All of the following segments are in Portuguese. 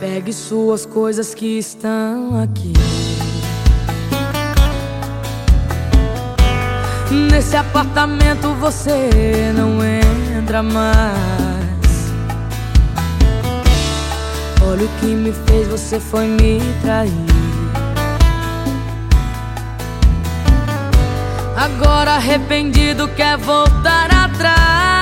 Pegue suas coisas que estão aqui. Nesse apartamento você não entra mais. Olha o que me fez, você foi me trair. Agora arrependido quer voltar atrás.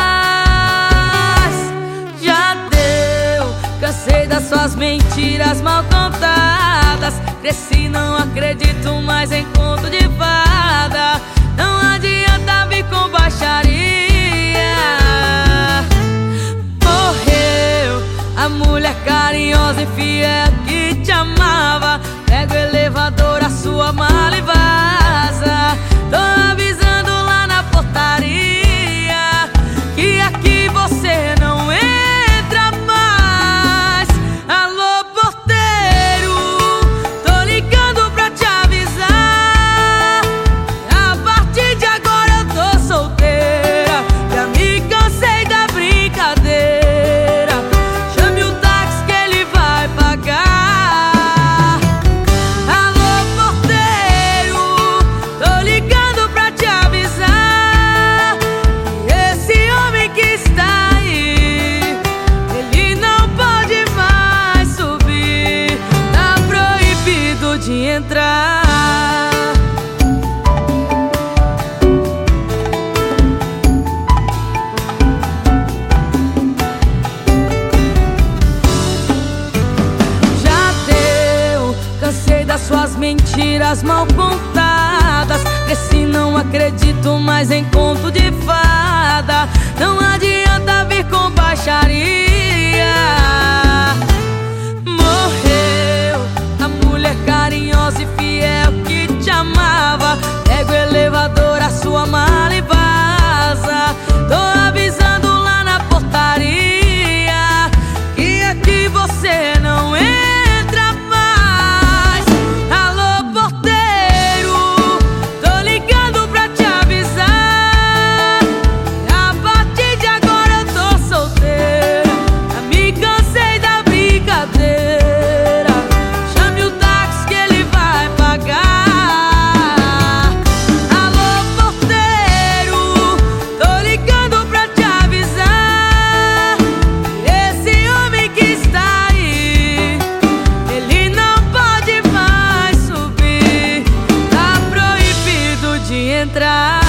Cansei das suas mentiras mal contadas. Cresci, não acredito mais em conto de fada. Não adianta vir com baixaria. Morreu a mulher carinhosa e fiel das suas mentiras mal contadas. Cresci, não acredito mais em conto de fada. Não adianta vir com baixaria. atrás.